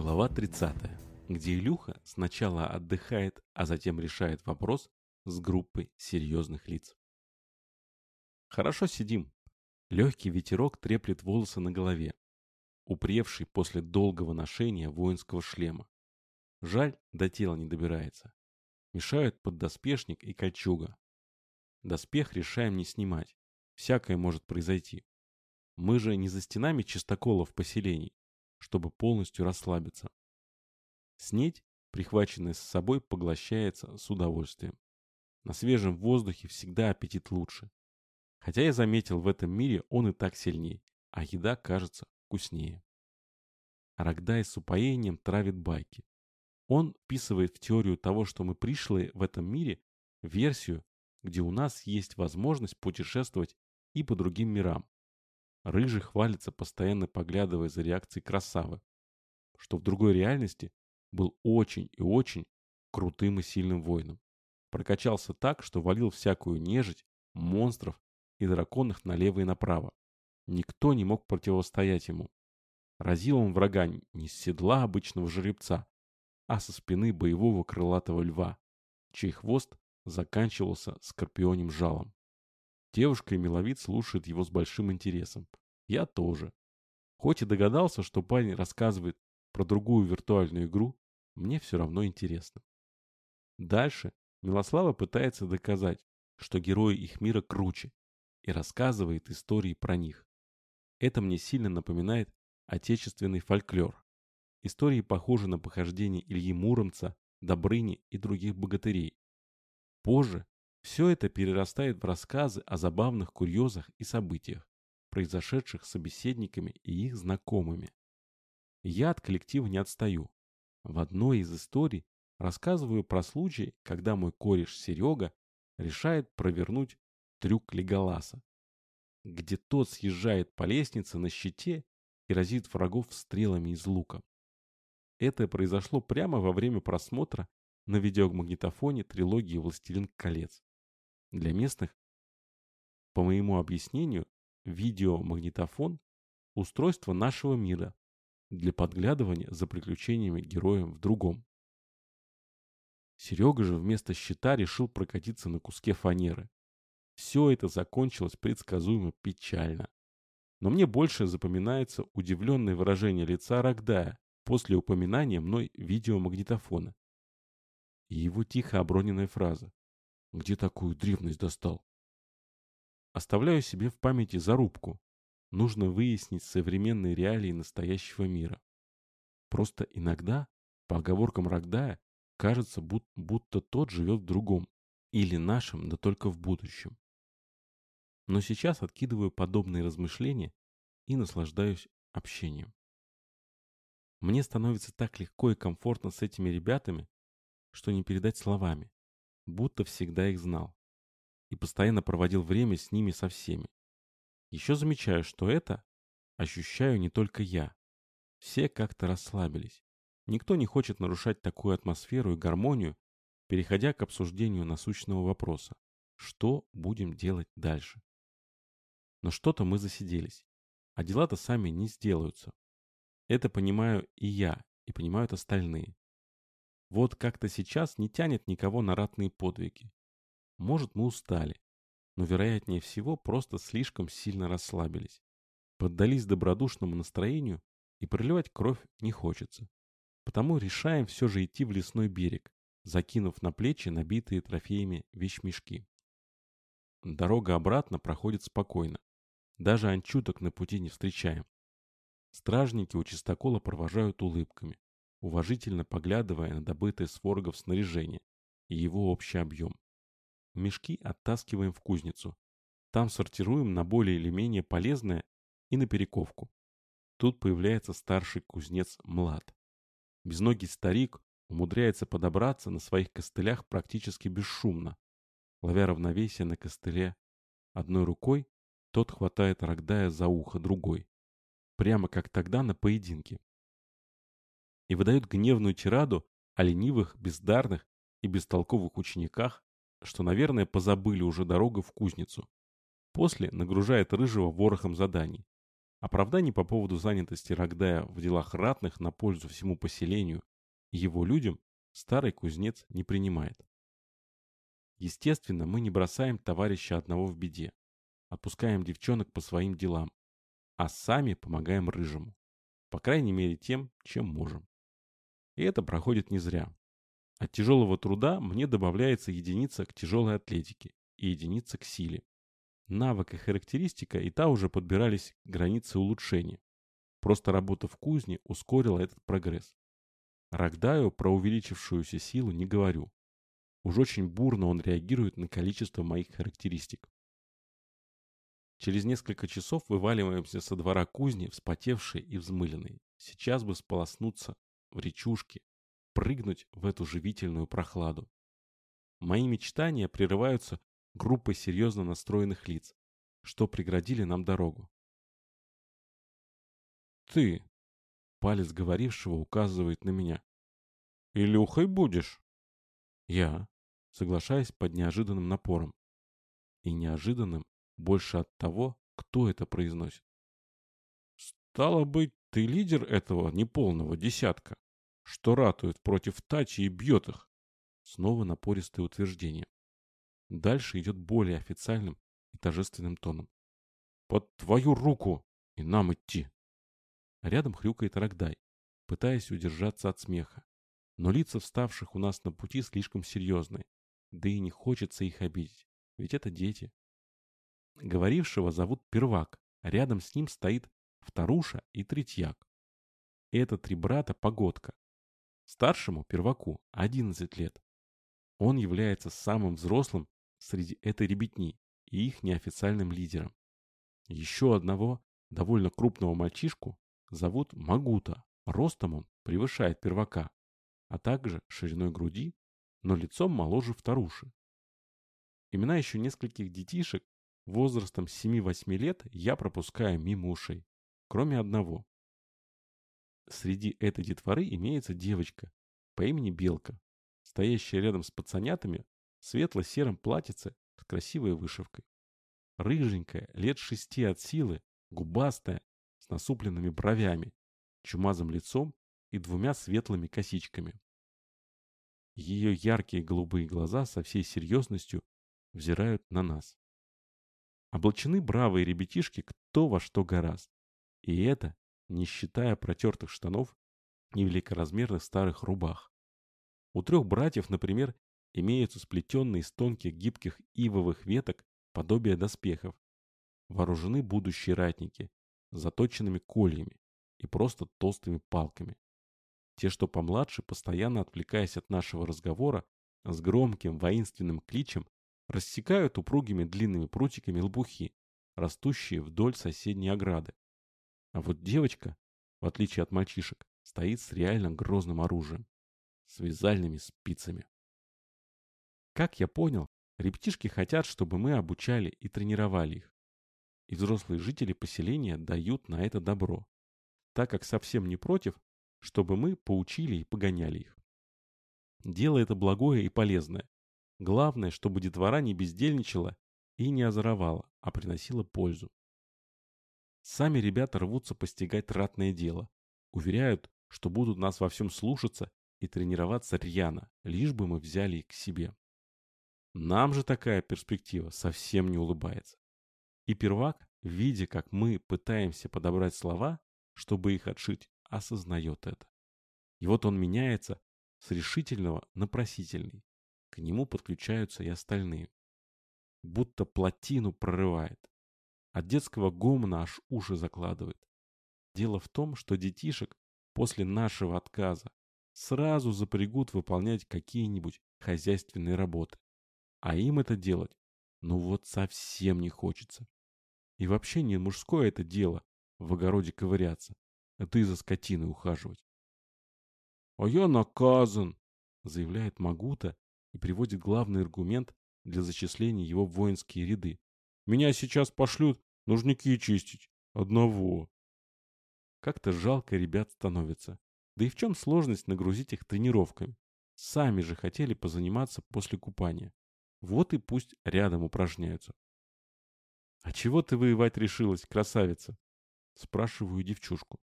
Глава 30, где Илюха сначала отдыхает, а затем решает вопрос с группой серьезных лиц. Хорошо сидим. Легкий ветерок треплет волосы на голове, упревший после долгого ношения воинского шлема. Жаль, до тела не добирается. Мешают поддоспешник и кольчуга. Доспех решаем не снимать. Всякое может произойти. Мы же не за стенами чистоколов поселений, чтобы полностью расслабиться. Снеть, прихваченная с собой, поглощается с удовольствием. На свежем воздухе всегда аппетит лучше. Хотя я заметил, в этом мире он и так сильнее, а еда кажется вкуснее. Рогдай с упоением травит байки. Он вписывает в теорию того, что мы пришли в этом мире, версию, где у нас есть возможность путешествовать и по другим мирам. Рыжий хвалится, постоянно поглядывая за реакцией красавы, что в другой реальности был очень и очень крутым и сильным воином. Прокачался так, что валил всякую нежить, монстров и драконов налево и направо. Никто не мог противостоять ему. Разил он врага не с седла обычного жеребца, а со спины боевого крылатого льва, чей хвост заканчивался скорпионим жалом. Девушка и миловид слушают его с большим интересом. Я тоже. Хоть и догадался, что парень рассказывает про другую виртуальную игру, мне все равно интересно. Дальше Милослава пытается доказать, что герои их мира круче, и рассказывает истории про них. Это мне сильно напоминает отечественный фольклор. Истории похожи на похождения Ильи Муромца, Добрыни и других богатырей. Позже все это перерастает в рассказы о забавных курьезах и событиях, произошедших с собеседниками и их знакомыми. Я от коллектива не отстаю. В одной из историй рассказываю про случай, когда мой кореш Серега решает провернуть трюк Леголаса, где тот съезжает по лестнице на щите и разит врагов стрелами из лука. Это произошло прямо во время просмотра на видеомагнитофоне трилогии «Властелин колец». Для местных, по моему объяснению, видеомагнитофон – устройство нашего мира для подглядывания за приключениями героев в другом. Серега же вместо щита решил прокатиться на куске фанеры. Все это закончилось предсказуемо печально. Но мне больше запоминается удивленное выражение лица Рогдая после упоминания мной видеомагнитофона. И его тихо оброненная фраза. «Где такую древность достал?» Оставляю себе в памяти зарубку. Нужно выяснить современные реалии настоящего мира. Просто иногда, по оговоркам Рогдая, кажется, будто тот живет в другом. Или нашем, да только в будущем. Но сейчас откидываю подобные размышления и наслаждаюсь общением. Мне становится так легко и комфортно с этими ребятами, что не передать словами, будто всегда их знал. И постоянно проводил время с ними со всеми. Еще замечаю, что это ощущаю не только я. Все как-то расслабились. Никто не хочет нарушать такую атмосферу и гармонию, переходя к обсуждению насущного вопроса. Что будем делать дальше? Но что-то мы засиделись. А дела-то сами не сделаются. Это понимаю и я, и понимают остальные. Вот как-то сейчас не тянет никого на ратные подвиги. Может, мы устали, но вероятнее всего просто слишком сильно расслабились. Поддались добродушному настроению и проливать кровь не хочется. Потому решаем все же идти в лесной берег, закинув на плечи набитые трофеями вещмешки. Дорога обратно проходит спокойно. Даже анчуток на пути не встречаем. Стражники у чистокола провожают улыбками, уважительно поглядывая на добытое с ворогов снаряжение и его общий объем. Мешки оттаскиваем в кузницу. Там сортируем на более или менее полезное и на перековку. Тут появляется старший кузнец Млад. Безногий старик умудряется подобраться на своих костылях практически бесшумно. Ловя равновесие на костыле одной рукой, тот хватает Рогдая за ухо другой прямо как тогда на поединке. И выдают гневную тираду о ленивых, бездарных и бестолковых учениках, что, наверное, позабыли уже дорогу в кузницу. После нагружает Рыжего ворохом заданий. Оправданий по поводу занятости Рогдая в делах ратных на пользу всему поселению и его людям старый кузнец не принимает. Естественно, мы не бросаем товарища одного в беде, отпускаем девчонок по своим делам, а сами помогаем рыжему, по крайней мере тем, чем можем. И это проходит не зря. От тяжелого труда мне добавляется единица к тяжелой атлетике и единица к силе. Навык и характеристика и та уже подбирались к границе улучшения. Просто работа в кузне ускорила этот прогресс. Рогдаю про увеличившуюся силу не говорю. Уж очень бурно он реагирует на количество моих характеристик. Через несколько часов вываливаемся со двора кузни, вспотевшие и взмыленные. Сейчас бы сполоснуться в речушке, прыгнуть в эту живительную прохладу. Мои мечтания прерываются группой серьезно настроенных лиц, что преградили нам дорогу. «Ты!» — палец говорившего указывает на меня. «Илюхой будешь?» «Я», соглашаясь под неожиданным напором. И неожиданным больше от того, кто это произносит. «Стало быть, ты лидер этого неполного десятка, что ратует против Тачи и бьет их?» Снова напористое утверждение. Дальше идет более официальным и торжественным тоном. «Под твою руку! И нам идти!» Рядом хрюкает Рогдай, пытаясь удержаться от смеха. Но лица вставших у нас на пути слишком серьезные, да и не хочется их обидеть, ведь это дети. Говорившего зовут Первак, а рядом с ним стоит Вторуша и Третьяк. Это три брата Погодка. Старшему, Перваку, 11 лет. Он является самым взрослым среди этой ребятни и их неофициальным лидером. Еще одного, довольно крупного мальчишку, зовут Магута. Ростом он превышает первака, а также шириной груди, но лицом моложе вторуши. Имена еще нескольких детишек возрастом 7-8 лет я пропускаю мимо ушей, кроме одного. Среди этой детворы имеется девочка по имени Белка, стоящая рядом с пацанятами светло-сером платьице с красивой вышивкой. Рыженькая, лет шести от силы, губастая, с насупленными бровями, чумазым лицом и двумя светлыми косичками. Ее яркие голубые глаза со всей серьезностью взирают на нас. Облачены бравые ребятишки кто во что гораст. И это не считая протертых штанов и великоразмерных старых рубах. У трех братьев, например, имеются сплетенные из тонких гибких ивовых веток подобие доспехов. Вооружены будущие ратники заточенными кольями и просто толстыми палками. Те, что помладше, постоянно отвлекаясь от нашего разговора, с громким воинственным кличем рассекают упругими длинными прутиками лбухи, растущие вдоль соседней ограды. А вот девочка, в отличие от мальчишек, стоит с реально грозным оружием, с вязальными спицами. Как я понял, ребятишки хотят, чтобы мы обучали и тренировали их. И взрослые жители поселения дают на это добро, так как совсем не против, чтобы мы поучили и погоняли их. Дело это благое и полезное. Главное, чтобы детвора не бездельничала и не озоровала, а приносила пользу. Сами ребята рвутся постигать ратное дело. Уверяют, что будут нас во всем слушаться и тренироваться рьяно, лишь бы мы взяли их к себе. Нам же такая перспектива совсем не улыбается. И первак, видя, как мы пытаемся подобрать слова, чтобы их отшить, осознает это. И вот он меняется с решительного на просительный. К нему подключаются и остальные. Будто плотину прорывает. От детского гомона аж уши закладывает. Дело в том, что детишек после нашего отказа сразу запрягут выполнять какие-нибудь хозяйственные работы. А им это делать, ну вот совсем не хочется. И вообще не мужское это дело в огороде ковыряться, а ты за скотиной ухаживать. «А я наказан», — заявляет Магута и приводит главный аргумент для зачисления его в воинские ряды. «Меня сейчас пошлют нужники чистить. Одного». Как-то жалко ребят становится. Да и в чем сложность нагрузить их тренировками? Сами же хотели позаниматься после купания. Вот и пусть рядом упражняются. «А чего ты воевать решилась, красавица?» Спрашиваю девчушку.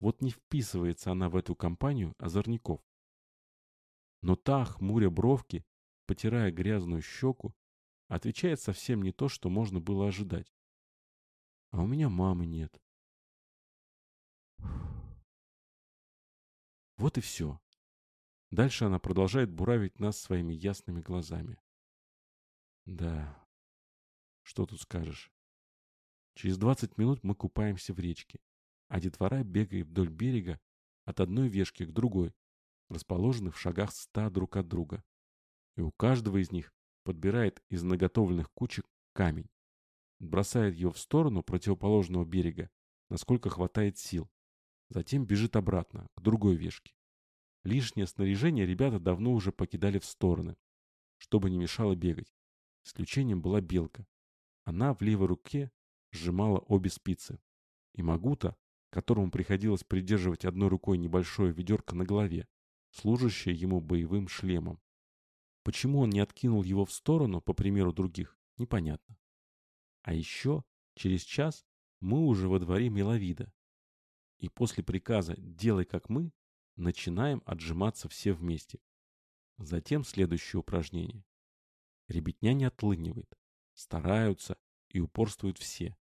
Вот не вписывается она в эту компанию озорников. Но та, хмуря бровки, потирая грязную щеку, отвечает совсем не то, что можно было ожидать. А у меня мамы нет. Вот и все. Дальше она продолжает буравить нас своими ясными глазами. Да, что тут скажешь. Через 20 минут мы купаемся в речке, а детвора бегает вдоль берега от одной вешки к другой, расположенных в шагах ста друг от друга. И у каждого из них подбирает из наготовленных кучек камень, бросает его в сторону противоположного берега, насколько хватает сил. Затем бежит обратно, к другой вешке. Лишнее снаряжение ребята давно уже покидали в стороны, чтобы не мешало бегать. Исключением была белка. Она в левой руке сжимала обе спицы. И Магута, которому приходилось придерживать одной рукой небольшое ведерко на голове, служащее ему боевым шлемом. Почему он не откинул его в сторону, по примеру других, непонятно. А еще через час мы уже во дворе Миловида. И после приказа «делай как мы» начинаем отжиматься все вместе. Затем следующее упражнение. Ребятня не отлынивает. Стараются и упорствуют все.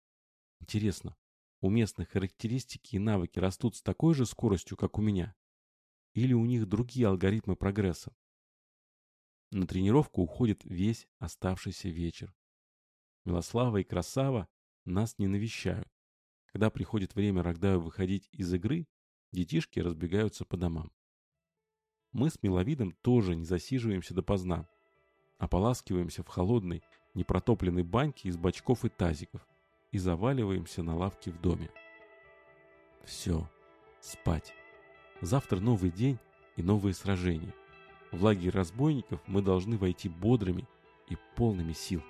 Интересно, у местных характеристики и навыки растут с такой же скоростью, как у меня? Или у них другие алгоритмы прогресса? На тренировку уходит весь оставшийся вечер. Милослава и Красава нас не навещают. Когда приходит время Рогдаю выходить из игры, детишки разбегаются по домам. Мы с Миловидом тоже не засиживаемся допоздна. Ополаскиваемся в холодной, непротопленной баньке из бачков и тазиков и заваливаемся на лавке в доме. Все, спать. Завтра новый день и новые сражения. В лагерь разбойников мы должны войти бодрыми и полными сил.